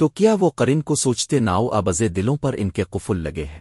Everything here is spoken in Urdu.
تو کیا وہ قرن کو سوچتے ناؤ ابزے دلوں پر ان کے قفل لگے ہیں؟